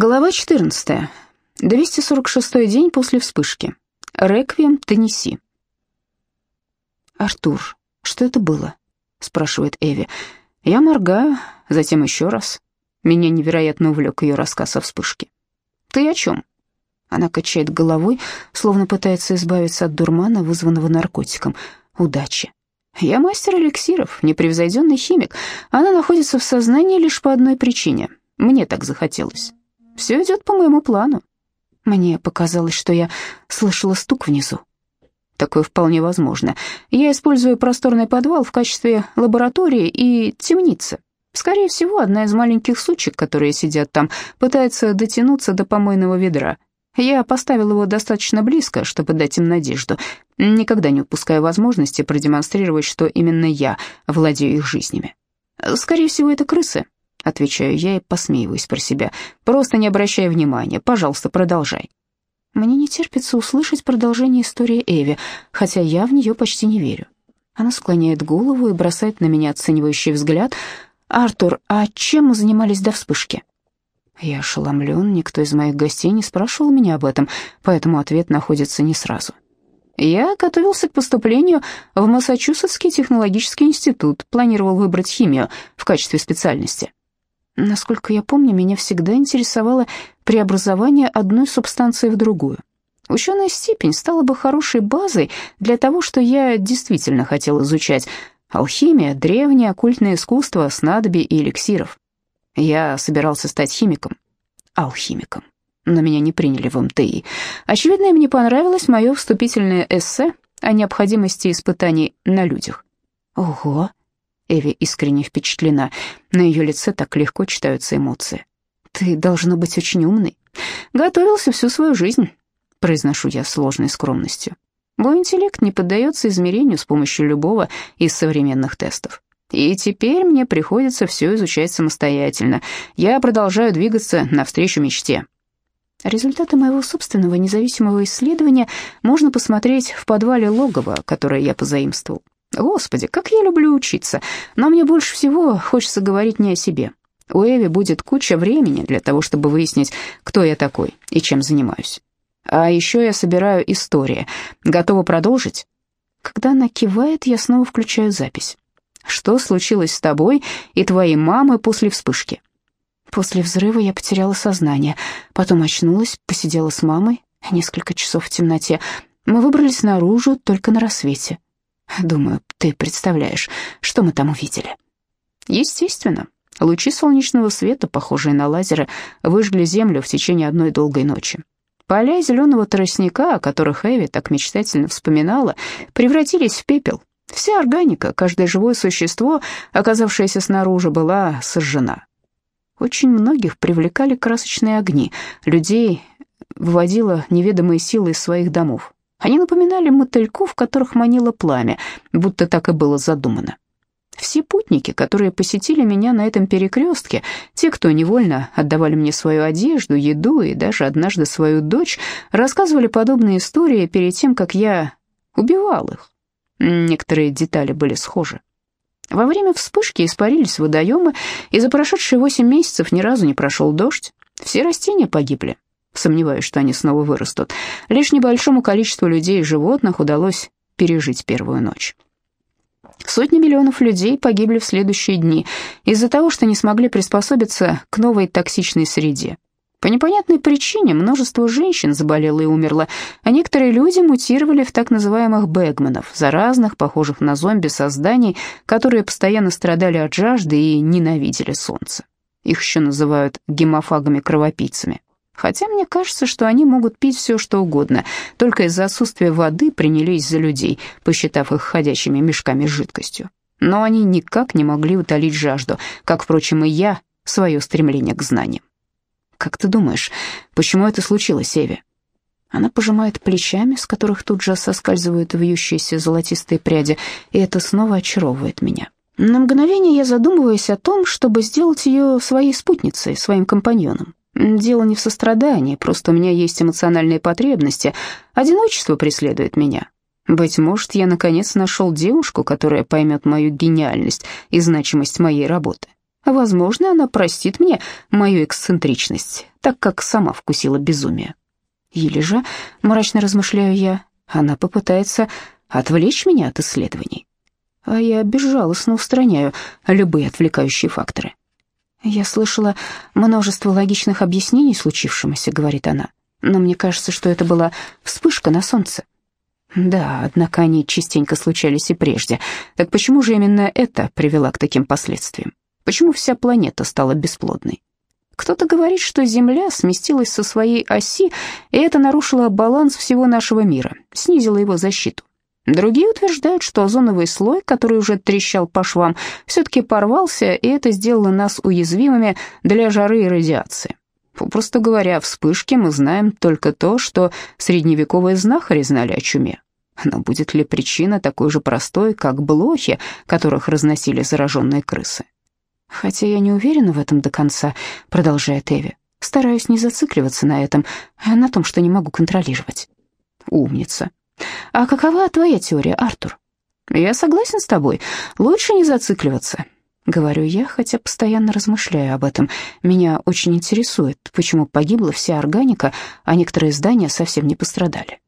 Глава 14. 246 день после вспышки. Реквием Теннесси. «Артур, что это было?» — спрашивает Эви. Я моргаю, затем еще раз. Меня невероятно увлек ее рассказ о вспышке. «Ты о чем?» Она качает головой, словно пытается избавиться от дурмана, вызванного наркотиком. «Удачи». «Я мастер эликсиров, непревзойденный химик. Она находится в сознании лишь по одной причине. Мне так захотелось». Все идет по моему плану. Мне показалось, что я слышала стук внизу. Такое вполне возможно. Я использую просторный подвал в качестве лаборатории и темницы. Скорее всего, одна из маленьких сучек, которые сидят там, пытается дотянуться до помойного ведра. Я поставил его достаточно близко, чтобы дать им надежду, никогда не упуская возможности продемонстрировать, что именно я владею их жизнями. Скорее всего, это крысы, Отвечаю я и посмеиваюсь про себя. Просто не обращай внимания. Пожалуйста, продолжай. Мне не терпится услышать продолжение истории Эви, хотя я в нее почти не верю. Она склоняет голову и бросает на меня оценивающий взгляд. «Артур, а чем мы занимались до вспышки?» Я ошеломлен, никто из моих гостей не спрашивал меня об этом, поэтому ответ находится не сразу. Я готовился к поступлению в Массачусетский технологический институт, планировал выбрать химию в качестве специальности. Насколько я помню, меня всегда интересовало преобразование одной субстанции в другую. Ученая степень стала бы хорошей базой для того, что я действительно хотел изучать. Алхимия, древнее оккультное искусство, снадобий и эликсиров. Я собирался стать химиком, алхимиком, но меня не приняли в МТИ. Очевидно, им не понравилось мое вступительное эссе о необходимости испытаний на людях. Ого, Эви искренне впечатлена. На ее лице так легко читаются эмоции. «Ты, должно быть, очень умный. Готовился всю свою жизнь», — произношу я сложной скромностью. Мой интеллект не поддается измерению с помощью любого из современных тестов. И теперь мне приходится все изучать самостоятельно. Я продолжаю двигаться навстречу мечте. Результаты моего собственного независимого исследования можно посмотреть в подвале логова, которое я позаимствовал. Господи, как я люблю учиться, но мне больше всего хочется говорить не о себе. У Эви будет куча времени для того, чтобы выяснить, кто я такой и чем занимаюсь. А еще я собираю истории. Готова продолжить? Когда она кивает, я снова включаю запись. Что случилось с тобой и твоей мамой после вспышки? После взрыва я потеряла сознание, потом очнулась, посидела с мамой несколько часов в темноте. Мы выбрались наружу только на рассвете. Думаю, ты представляешь, что мы там увидели. Естественно, лучи солнечного света, похожие на лазеры, выжгли землю в течение одной долгой ночи. Поля зеленого тростника, о которых Эви так мечтательно вспоминала, превратились в пепел. Вся органика, каждое живое существо, оказавшееся снаружи, была сожжена. Очень многих привлекали красочные огни, людей выводила неведомые силы из своих домов. Они напоминали мотыльков, которых манило пламя, будто так и было задумано. Все путники, которые посетили меня на этом перекрестке, те, кто невольно отдавали мне свою одежду, еду и даже однажды свою дочь, рассказывали подобные истории перед тем, как я убивал их. Некоторые детали были схожи. Во время вспышки испарились водоемы, и за прошедшие восемь месяцев ни разу не прошел дождь. Все растения погибли. Сомневаюсь, что они снова вырастут. Лишь небольшому количеству людей и животных удалось пережить первую ночь. Сотни миллионов людей погибли в следующие дни из-за того, что не смогли приспособиться к новой токсичной среде. По непонятной причине множество женщин заболело и умерло, а некоторые люди мутировали в так называемых бэгменов, заразных, похожих на зомби созданий, которые постоянно страдали от жажды и ненавидели солнце. Их еще называют гемофагами-кровопийцами. Хотя мне кажется, что они могут пить все, что угодно, только из-за отсутствия воды принялись за людей, посчитав их ходячими мешками с жидкостью. Но они никак не могли утолить жажду, как, впрочем, и я, свое стремление к знаниям. «Как ты думаешь, почему это случилось, Эви?» Она пожимает плечами, с которых тут же соскальзывают вьющиеся золотистые пряди, и это снова очаровывает меня. На мгновение я задумываюсь о том, чтобы сделать ее своей спутницей, своим компаньоном. Дело не в сострадании, просто у меня есть эмоциональные потребности. Одиночество преследует меня. Быть может, я наконец нашел девушку, которая поймет мою гениальность и значимость моей работы. Возможно, она простит мне мою эксцентричность, так как сама вкусила безумие. Или же, мрачно размышляю я, она попытается отвлечь меня от исследований. А я безжалостно устраняю любые отвлекающие факторы. «Я слышала множество логичных объяснений случившемуся», — говорит она. «Но мне кажется, что это была вспышка на солнце». «Да, однако они частенько случались и прежде. Так почему же именно это привело к таким последствиям? Почему вся планета стала бесплодной?» Кто-то говорит, что Земля сместилась со своей оси, и это нарушило баланс всего нашего мира, снизило его защиту. Другие утверждают, что озоновый слой, который уже трещал по швам, все-таки порвался, и это сделало нас уязвимыми для жары и радиации. Попросту говоря, вспышки мы знаем только то, что средневековые знахари знали о чуме. Но будет ли причина такой же простой, как блохи, которых разносили зараженные крысы? Хотя я не уверена в этом до конца, продолжает Эви. Стараюсь не зацикливаться на этом, на том, что не могу контролировать. Умница. А какова твоя теория, Артур? Я согласен с тобой. Лучше не зацикливаться. Говорю я, хотя постоянно размышляю об этом. Меня очень интересует, почему погибла вся органика, а некоторые здания совсем не пострадали.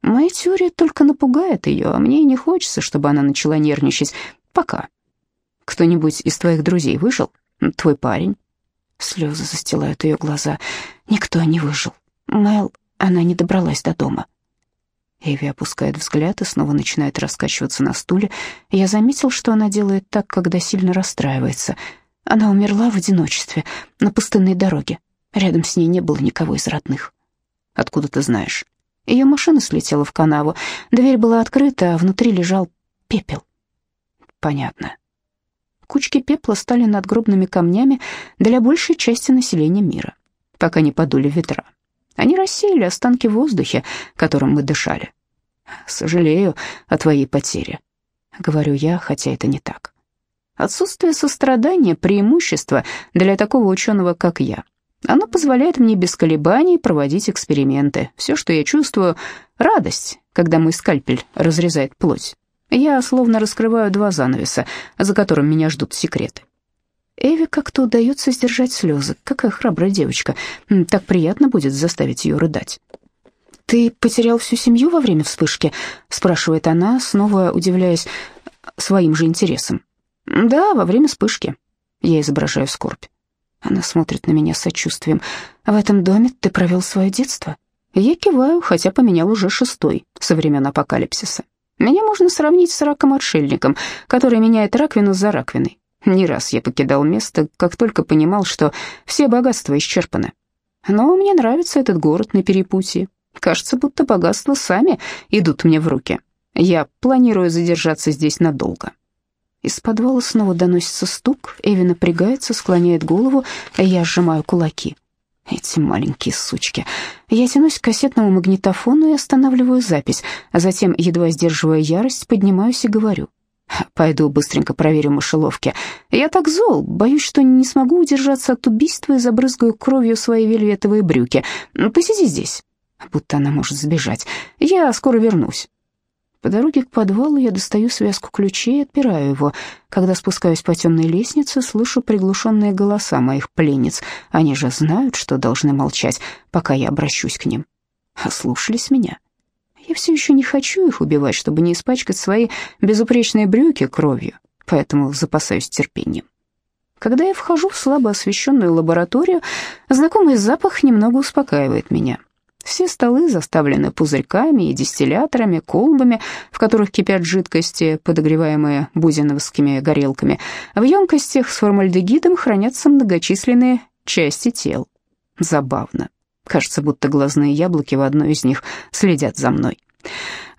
Моя теория только напугает ее, а мне не хочется, чтобы она начала нервничать. Пока. Кто-нибудь из твоих друзей выжил? Твой парень?» Слезы застилают ее глаза. Никто не выжил. Мэл, она не добралась до дома. Эви опускает взгляд и снова начинает раскачиваться на стуле. Я заметил, что она делает так, когда сильно расстраивается. Она умерла в одиночестве, на пустынной дороге. Рядом с ней не было никого из родных. Откуда ты знаешь? Ее машина слетела в канаву. Дверь была открыта, а внутри лежал пепел. Понятно. Кучки пепла стали надгробными камнями для большей части населения мира, пока не подули ветра. Они рассеяли останки в воздухе, которым мы дышали. «Сожалею о твоей потере», — говорю я, хотя это не так. Отсутствие сострадания — преимущество для такого ученого, как я. Оно позволяет мне без колебаний проводить эксперименты. Все, что я чувствую — радость, когда мой скальпель разрезает плоть. Я словно раскрываю два занавеса, за которым меня ждут секреты. Эви как-то удается сдержать слезы. Какая храбрая девочка. Так приятно будет заставить ее рыдать. «Ты потерял всю семью во время вспышки?» — спрашивает она, снова удивляясь своим же интересом. «Да, во время вспышки». Я изображаю скорбь. Она смотрит на меня с сочувствием. «В этом доме ты провел свое детство?» Я киваю, хотя поменял уже шестой со времен апокалипсиса. Меня можно сравнить с раком-отшельником, который меняет раковину за раковиной. Не раз я покидал место, как только понимал, что все богатства исчерпаны. Но мне нравится этот город на перепутье. Кажется, будто богатства сами идут мне в руки. Я планирую задержаться здесь надолго. Из подвала снова доносится стук, Эви напрягается, склоняет голову, а я сжимаю кулаки. Эти маленькие сучки. Я тянусь к кассетному магнитофону и останавливаю запись, а затем, едва сдерживая ярость, поднимаюсь и говорю. Пойду быстренько проверю мышеловки. Я так зол, боюсь, что не смогу удержаться от убийства и забрызгаю кровью свои вельветовые брюки. Посиди здесь. Будто она может сбежать. Я скоро вернусь. По дороге к подвалу я достаю связку ключей и отпираю его. Когда спускаюсь по темной лестнице, слышу приглушенные голоса моих пленниц. Они же знают, что должны молчать, пока я обращусь к ним. Ослушались меня. Я все еще не хочу их убивать, чтобы не испачкать свои безупречные брюки кровью, поэтому запасаюсь терпением. Когда я вхожу в слабо освещенную лабораторию, знакомый запах немного успокаивает меня. Все столы заставлены пузырьками и дистилляторами, колбами, в которых кипят жидкости, подогреваемые бузиновскими горелками. В емкостях с формальдегидом хранятся многочисленные части тел. Забавно. Кажется, будто глазные яблоки в одной из них следят за мной.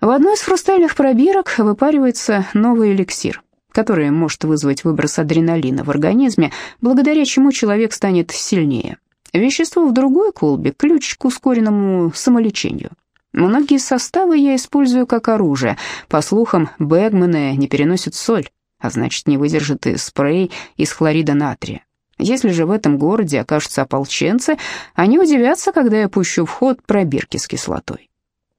В одной из хрустальных пробирок выпаривается новый эликсир, который может вызвать выброс адреналина в организме, благодаря чему человек станет сильнее. Вещество в другой колбе – ключ к ускоренному самолечению. Многие составы я использую как оружие. По слухам, бэгмены не переносят соль, а значит, не выдержит и спрей из хлорида натрия. Если же в этом городе окажутся ополченцы, они удивятся, когда я пущу в ход пробирки с кислотой.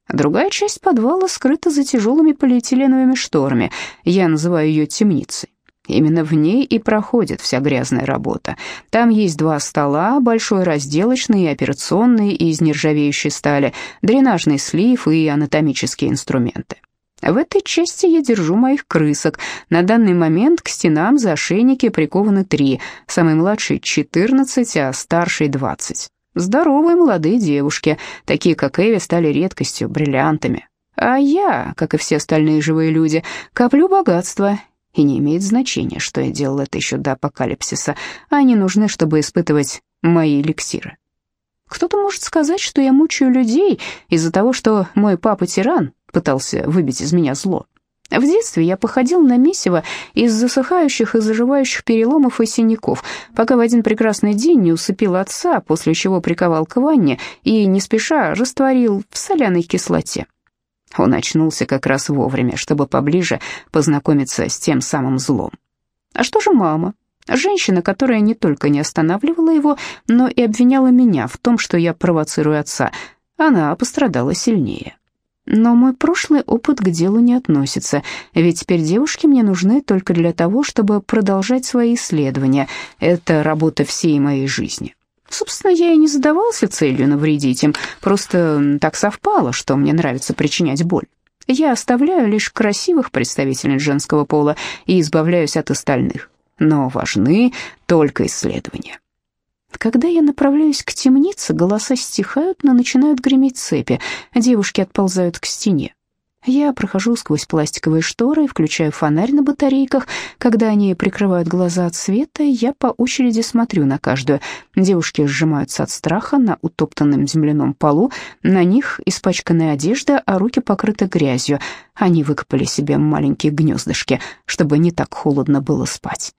Другая часть подвала скрыта за тяжелыми полиэтиленовыми шторами. Я называю ее темницей. Именно в ней и проходит вся грязная работа. Там есть два стола, большой разделочный и операционный из нержавеющей стали, дренажный слив и анатомические инструменты. В этой части я держу моих крысок. На данный момент к стенам за ошейники прикованы три, самый младший — 14, а старший — 20. Здоровые молодые девушки, такие как Эви, стали редкостью, бриллиантами. А я, как и все остальные живые люди, коплю богатство и не имеет значения, что я делал это еще до апокалипсиса. Они нужны, чтобы испытывать мои эликсиры. Кто-то может сказать, что я мучаю людей из-за того, что мой папа-тиран пытался выбить из меня зло. В детстве я походил на месиво из засыхающих и заживающих переломов и синяков, пока в один прекрасный день не усыпил отца, после чего приковал к ванне и, не спеша, растворил в соляной кислоте. Он очнулся как раз вовремя, чтобы поближе познакомиться с тем самым злом. А что же мама? Женщина, которая не только не останавливала его, но и обвиняла меня в том, что я провоцирую отца. Она пострадала сильнее. Но мой прошлый опыт к делу не относится, ведь теперь девушки мне нужны только для того, чтобы продолжать свои исследования. Это работа всей моей жизни. Собственно, я и не задавался целью навредить им, просто так совпало, что мне нравится причинять боль. Я оставляю лишь красивых представителей женского пола и избавляюсь от остальных, но важны только исследования. Когда я направляюсь к темнице, голоса стихают, но начинают греметь цепи, девушки отползают к стене. Я прохожу сквозь пластиковые шторы, включаю фонарь на батарейках. Когда они прикрывают глаза от света, я по очереди смотрю на каждую. Девушки сжимаются от страха на утоптанном земляном полу. На них испачканная одежда, а руки покрыты грязью. Они выкопали себе маленькие гнездышки, чтобы не так холодно было спать.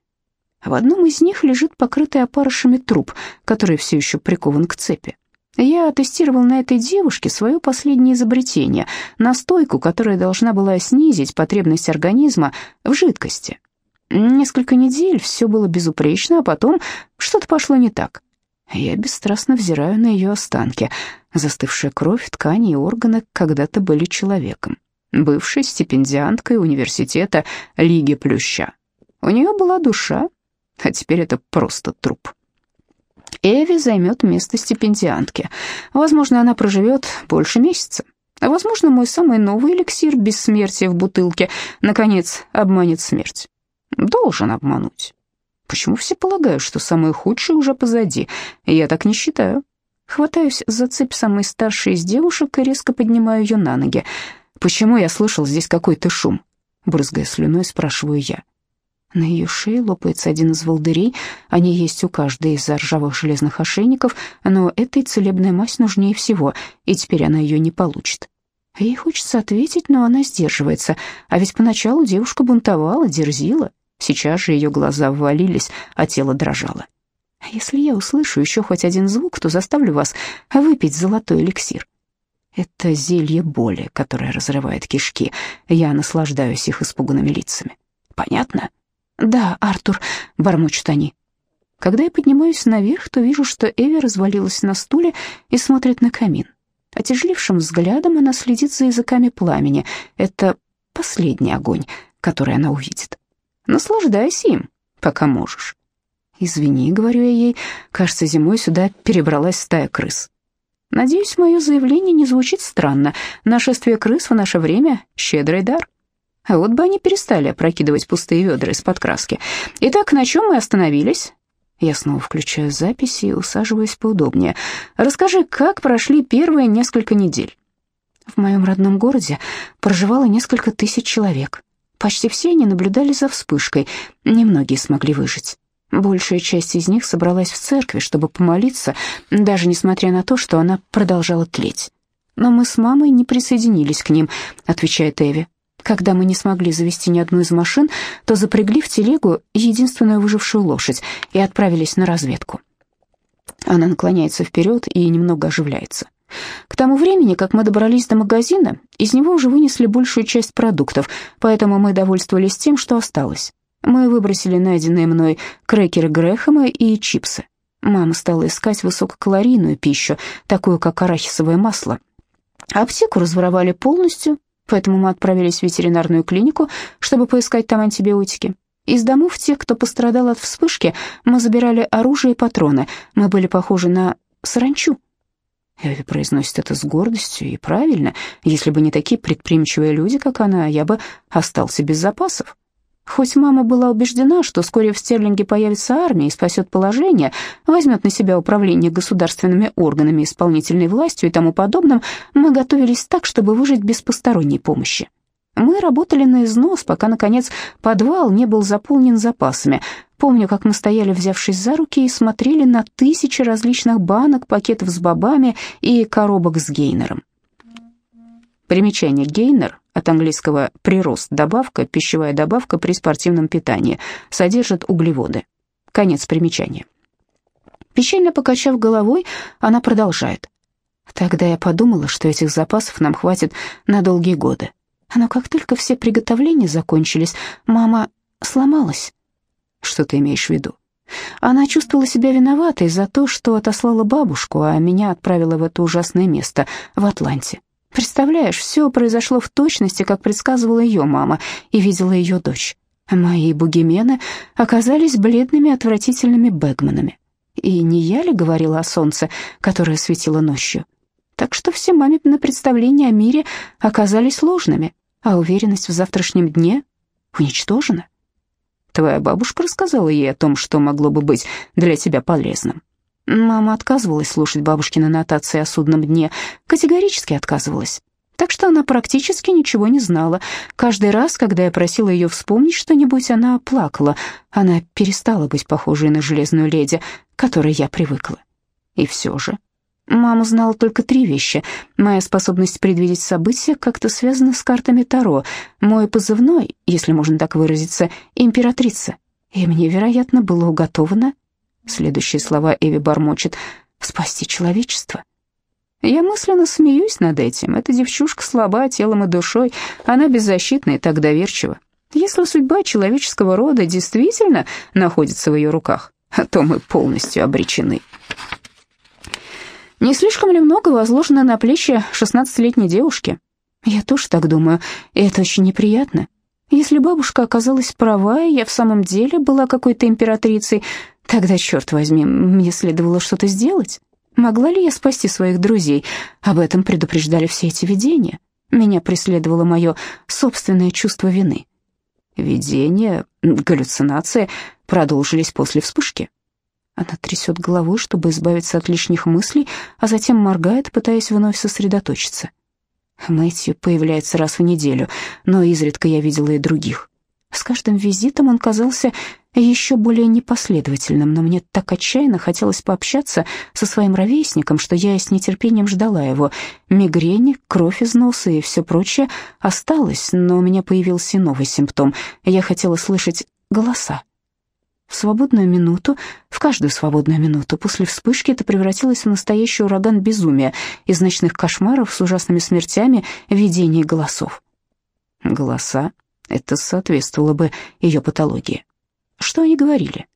В одном из них лежит покрытый опарышами труп, который все еще прикован к цепи. Я тестировал на этой девушке свое последнее изобретение, настойку, которая должна была снизить потребность организма в жидкости. Несколько недель все было безупречно, а потом что-то пошло не так. Я бесстрастно взираю на ее останки. Застывшая кровь, ткани и органы когда-то были человеком. Бывшей стипендианткой университета Лиги Плюща. У нее была душа, а теперь это просто труп. Эви займет место стипендиантки. Возможно, она проживет больше месяца. Возможно, мой самый новый эликсир бессмертия в бутылке наконец обманет смерть. Должен обмануть. Почему все полагают, что самое худшее уже позади? Я так не считаю. Хватаюсь за цепь самой старшей из девушек и резко поднимаю ее на ноги. Почему я слышал здесь какой-то шум? Брызгая слюной, спрашиваю я. На ее шее лопается один из волдырей, они есть у каждой из ржавых железных ошейников, но этой целебная мазь нужнее всего, и теперь она ее не получит. Ей хочется ответить, но она сдерживается, а ведь поначалу девушка бунтовала, дерзила, сейчас же ее глаза ввалились, а тело дрожало. А если я услышу еще хоть один звук, то заставлю вас выпить золотой эликсир. Это зелье боли, которое разрывает кишки. Я наслаждаюсь их испуганными лицами. Понятно? «Да, Артур», — бормочут они. Когда я поднимаюсь наверх, то вижу, что Эви развалилась на стуле и смотрит на камин. Отяжелившим взглядом она следит за языками пламени. Это последний огонь, который она увидит. Наслаждайся им, пока можешь. «Извини», — говорю я ей, — «кажется, зимой сюда перебралась стая крыс». Надеюсь, мое заявление не звучит странно. Нашествие крыс в наше время — щедрый дар. А вот бы они перестали опрокидывать пустые ведра из-под краски. Итак, на чем мы остановились? Я снова включаю записи и усаживаюсь поудобнее. Расскажи, как прошли первые несколько недель? В моем родном городе проживало несколько тысяч человек. Почти все они наблюдали за вспышкой, немногие смогли выжить. Большая часть из них собралась в церкви, чтобы помолиться, даже несмотря на то, что она продолжала тлеть. Но мы с мамой не присоединились к ним, отвечает Эви. Когда мы не смогли завести ни одну из машин, то запрягли в телегу единственную выжившую лошадь и отправились на разведку. Она наклоняется вперед и немного оживляется. К тому времени, как мы добрались до магазина, из него уже вынесли большую часть продуктов, поэтому мы довольствовались тем, что осталось. Мы выбросили найденные мной крекеры Грэхэма и чипсы. Мама стала искать высококалорийную пищу, такую как арахисовое масло. Аптеку разворовали полностью, поэтому мы отправились в ветеринарную клинику, чтобы поискать там антибиотики. Из домов тех, кто пострадал от вспышки, мы забирали оружие и патроны. Мы были похожи на саранчу. Эви произносит это с гордостью и правильно. Если бы не такие предприимчивые люди, как она, я бы остался без запасов. Хоть мама была убеждена, что вскоре в Стерлинге появится армия и спасет положение, возьмет на себя управление государственными органами, исполнительной властью и тому подобным, мы готовились так, чтобы выжить без посторонней помощи. Мы работали на износ, пока, наконец, подвал не был заполнен запасами. Помню, как мы стояли, взявшись за руки, и смотрели на тысячи различных банок, пакетов с бобами и коробок с гейнером. Примечание «гейнер» от английского «прирост» — добавка, пищевая добавка при спортивном питании, содержит углеводы. Конец примечания. Печально покачав головой, она продолжает. Тогда я подумала, что этих запасов нам хватит на долгие годы. Но как только все приготовления закончились, мама сломалась. Что ты имеешь в виду? Она чувствовала себя виноватой за то, что отослала бабушку, а меня отправила в это ужасное место, в Атланте. Представляешь, все произошло в точности, как предсказывала ее мама и видела ее дочь. Мои бугимены оказались бледными, отвратительными бэгманами. И не я ли говорила о солнце, которое светило ночью? Так что все мамины представления о мире оказались ложными, а уверенность в завтрашнем дне уничтожена. Твоя бабушка рассказала ей о том, что могло бы быть для тебя полезным. Мама отказывалась слушать бабушкины нотации о судном дне, категорически отказывалась. Так что она практически ничего не знала. Каждый раз, когда я просила ее вспомнить что-нибудь, она плакала. Она перестала быть похожей на железную леди, к которой я привыкла. И все же Мама знала только три вещи. Моя способность предвидеть события как-то связана с картами Таро. Мой позывной, если можно так выразиться, императрица. И мне, вероятно, было уготовано Следующие слова Эви бормочет «спасти человечество». Я мысленно смеюсь над этим. Эта девчушка слаба телом и душой, она беззащитна и так доверчива. Если судьба человеческого рода действительно находится в ее руках, то мы полностью обречены. Не слишком ли много возложено на плечи шестнадцатилетней девушки? Я тоже так думаю, и это очень неприятно. Если бабушка оказалась права, и я в самом деле была какой-то императрицей, тогда, черт возьми, мне следовало что-то сделать. Могла ли я спасти своих друзей? Об этом предупреждали все эти видения. Меня преследовало мое собственное чувство вины. Видения, галлюцинации продолжились после вспышки. Она трясет головой, чтобы избавиться от лишних мыслей, а затем моргает, пытаясь вновь сосредоточиться. Мэтью появляется раз в неделю, но изредка я видела и других. С каждым визитом он казался еще более непоследовательным, но мне так отчаянно хотелось пообщаться со своим ровесником, что я с нетерпением ждала его. Мигрень, кровь из носа и все прочее осталось, но у меня появился новый симптом. Я хотела слышать голоса. В свободную минуту, в каждую свободную минуту после вспышки это превратилось в настоящий ураган безумия из ночных кошмаров с ужасными смертями, видений голосов. Голоса — это соответствовало бы ее патологии. Что они говорили?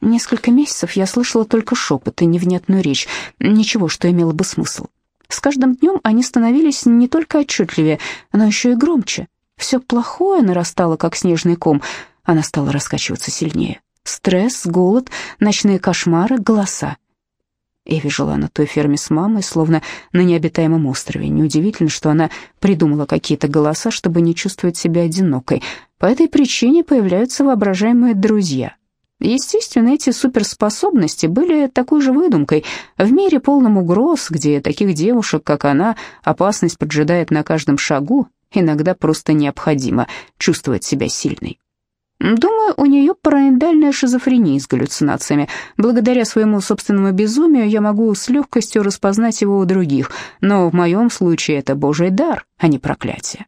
Несколько месяцев я слышала только шепот и невнятную речь, ничего, что имело бы смысл. С каждым днем они становились не только отчетливее, но еще и громче. Все плохое нарастало, как снежный ком, она стала раскачиваться сильнее. Стресс, голод, ночные кошмары, голоса. Эви жила на той ферме с мамой, словно на необитаемом острове. Неудивительно, что она придумала какие-то голоса, чтобы не чувствовать себя одинокой. По этой причине появляются воображаемые друзья. Естественно, эти суперспособности были такой же выдумкой. В мире полном угроз, где таких девушек, как она, опасность поджидает на каждом шагу, иногда просто необходимо чувствовать себя сильной. Думаю, у нее параноидальная шизофрения с галлюцинациями. Благодаря своему собственному безумию я могу с легкостью распознать его у других, но в моем случае это божий дар, а не проклятие.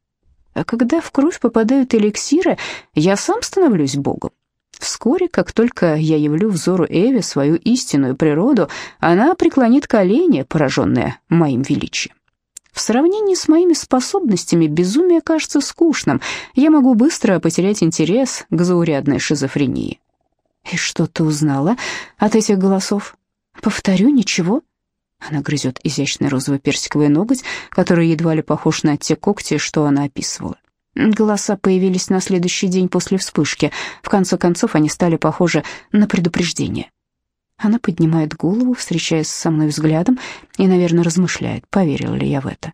А когда в кровь попадают эликсиры, я сам становлюсь богом. Вскоре, как только я явлю взору Эви свою истинную природу, она преклонит колени, пораженная моим величием. В сравнении с моими способностями безумие кажется скучным. Я могу быстро потерять интерес к заурядной шизофрении. И что ты узнала от этих голосов? Повторю, ничего. Она грызет изящный розово-персиковый ноготь, который едва ли похож на те когти, что она описывала. Голоса появились на следующий день после вспышки. В конце концов, они стали похожи на предупреждение. Она поднимает голову, встречаясь со мной взглядом, и, наверное, размышляет, поверила ли я в это.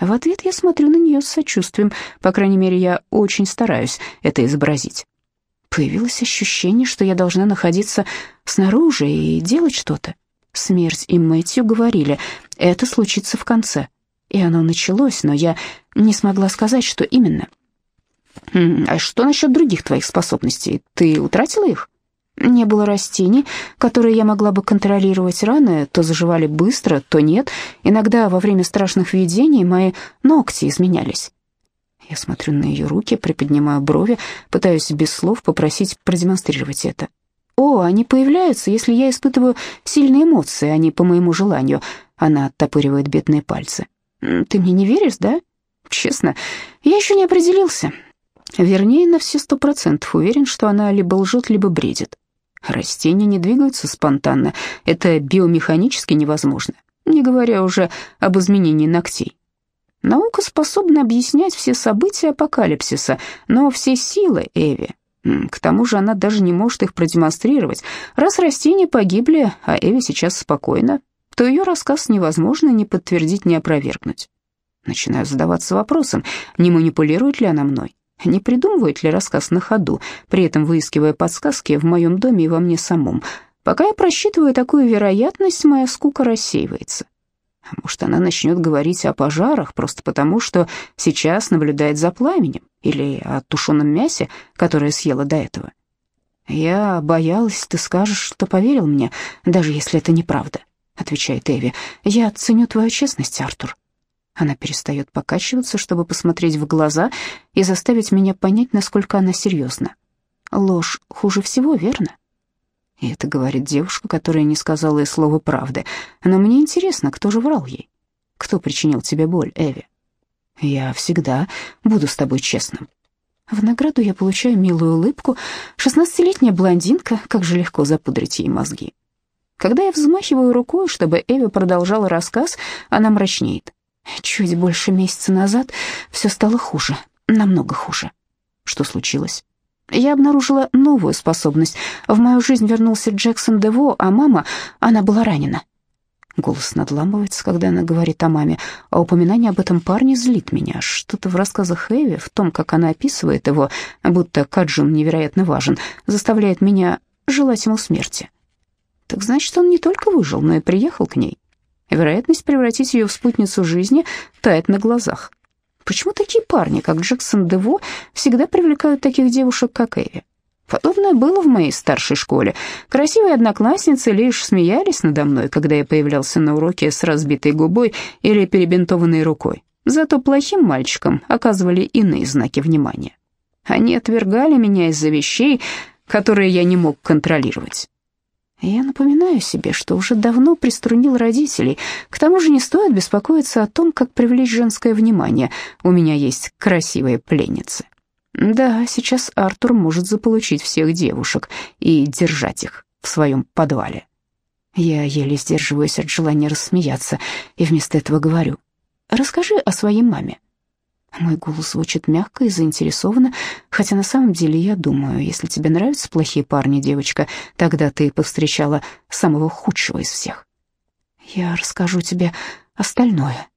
В ответ я смотрю на нее с сочувствием, по крайней мере, я очень стараюсь это изобразить. Появилось ощущение, что я должна находиться снаружи и делать что-то. Смерть и Мэтью говорили, это случится в конце. И оно началось, но я не смогла сказать, что именно. «А что насчет других твоих способностей? Ты утратила их?» Не было растений, которые я могла бы контролировать. Раны то заживали быстро, то нет. Иногда во время страшных видений мои ногти изменялись. Я смотрю на ее руки, приподнимаю брови, пытаюсь без слов попросить продемонстрировать это. «О, они появляются, если я испытываю сильные эмоции, а не по моему желанию». Она оттопыривает бедные пальцы. «Ты мне не веришь, да?» «Честно, я еще не определился. Вернее, на все сто процентов уверен, что она либо лжет, либо бредит. Растения не двигаются спонтанно, это биомеханически невозможно, не говоря уже об изменении ногтей. Наука способна объяснять все события апокалипсиса, но все силы Эви. К тому же она даже не может их продемонстрировать. Раз растения погибли, а Эви сейчас спокойна, то ее рассказ невозможно ни подтвердить, ни опровергнуть. Начинаю задаваться вопросом, не манипулирует ли она мной. Не придумывает ли рассказ на ходу, при этом выискивая подсказки в моем доме и во мне самом? Пока я просчитываю такую вероятность, моя скука рассеивается. Может, она начнет говорить о пожарах просто потому, что сейчас наблюдает за пламенем, или о тушеном мясе, которое съела до этого. «Я боялась, ты скажешь, что поверил мне, даже если это неправда», — отвечает Эви. «Я ценю твою честность, Артур. Она перестает покачиваться, чтобы посмотреть в глаза и заставить меня понять, насколько она серьезна. Ложь хуже всего, верно? И это говорит девушка, которая не сказала и слова правды. Но мне интересно, кто же врал ей? Кто причинил тебе боль, Эви? Я всегда буду с тобой честным. В награду я получаю милую улыбку. Шестнадцатилетняя блондинка, как же легко запудрить ей мозги. Когда я взмахиваю рукой, чтобы Эви продолжала рассказ, она мрачнеет. Чуть больше месяца назад все стало хуже, намного хуже. Что случилось? Я обнаружила новую способность. В мою жизнь вернулся Джексон Дево, а мама, она была ранена. Голос надламывается, когда она говорит о маме, а упоминание об этом парне злит меня. Что-то в рассказах Эви, в том, как она описывает его, будто Каджун невероятно важен, заставляет меня желать ему смерти. Так значит, он не только выжил, но и приехал к ней. Вероятность превратить ее в спутницу жизни тает на глазах. Почему такие парни, как Джексон Дево, всегда привлекают таких девушек, как Эви? Подобное было в моей старшей школе. Красивые одноклассницы лишь смеялись надо мной, когда я появлялся на уроке с разбитой губой или перебинтованной рукой. Зато плохим мальчикам оказывали иные знаки внимания. Они отвергали меня из-за вещей, которые я не мог контролировать. Я напоминаю себе, что уже давно приструнил родителей. К тому же не стоит беспокоиться о том, как привлечь женское внимание. У меня есть красивые пленницы. Да, сейчас Артур может заполучить всех девушек и держать их в своем подвале. Я еле сдерживаюсь от желания рассмеяться и вместо этого говорю. «Расскажи о своей маме». Мой голос звучит мягко и заинтересованно, хотя на самом деле я думаю, если тебе нравятся плохие парни, девочка, тогда ты повстречала самого худшего из всех. Я расскажу тебе остальное.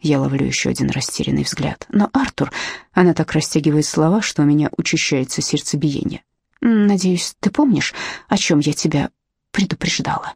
Я ловлю еще один растерянный взгляд. Но Артур, она так растягивает слова, что у меня учащается сердцебиение. Надеюсь, ты помнишь, о чем я тебя предупреждала.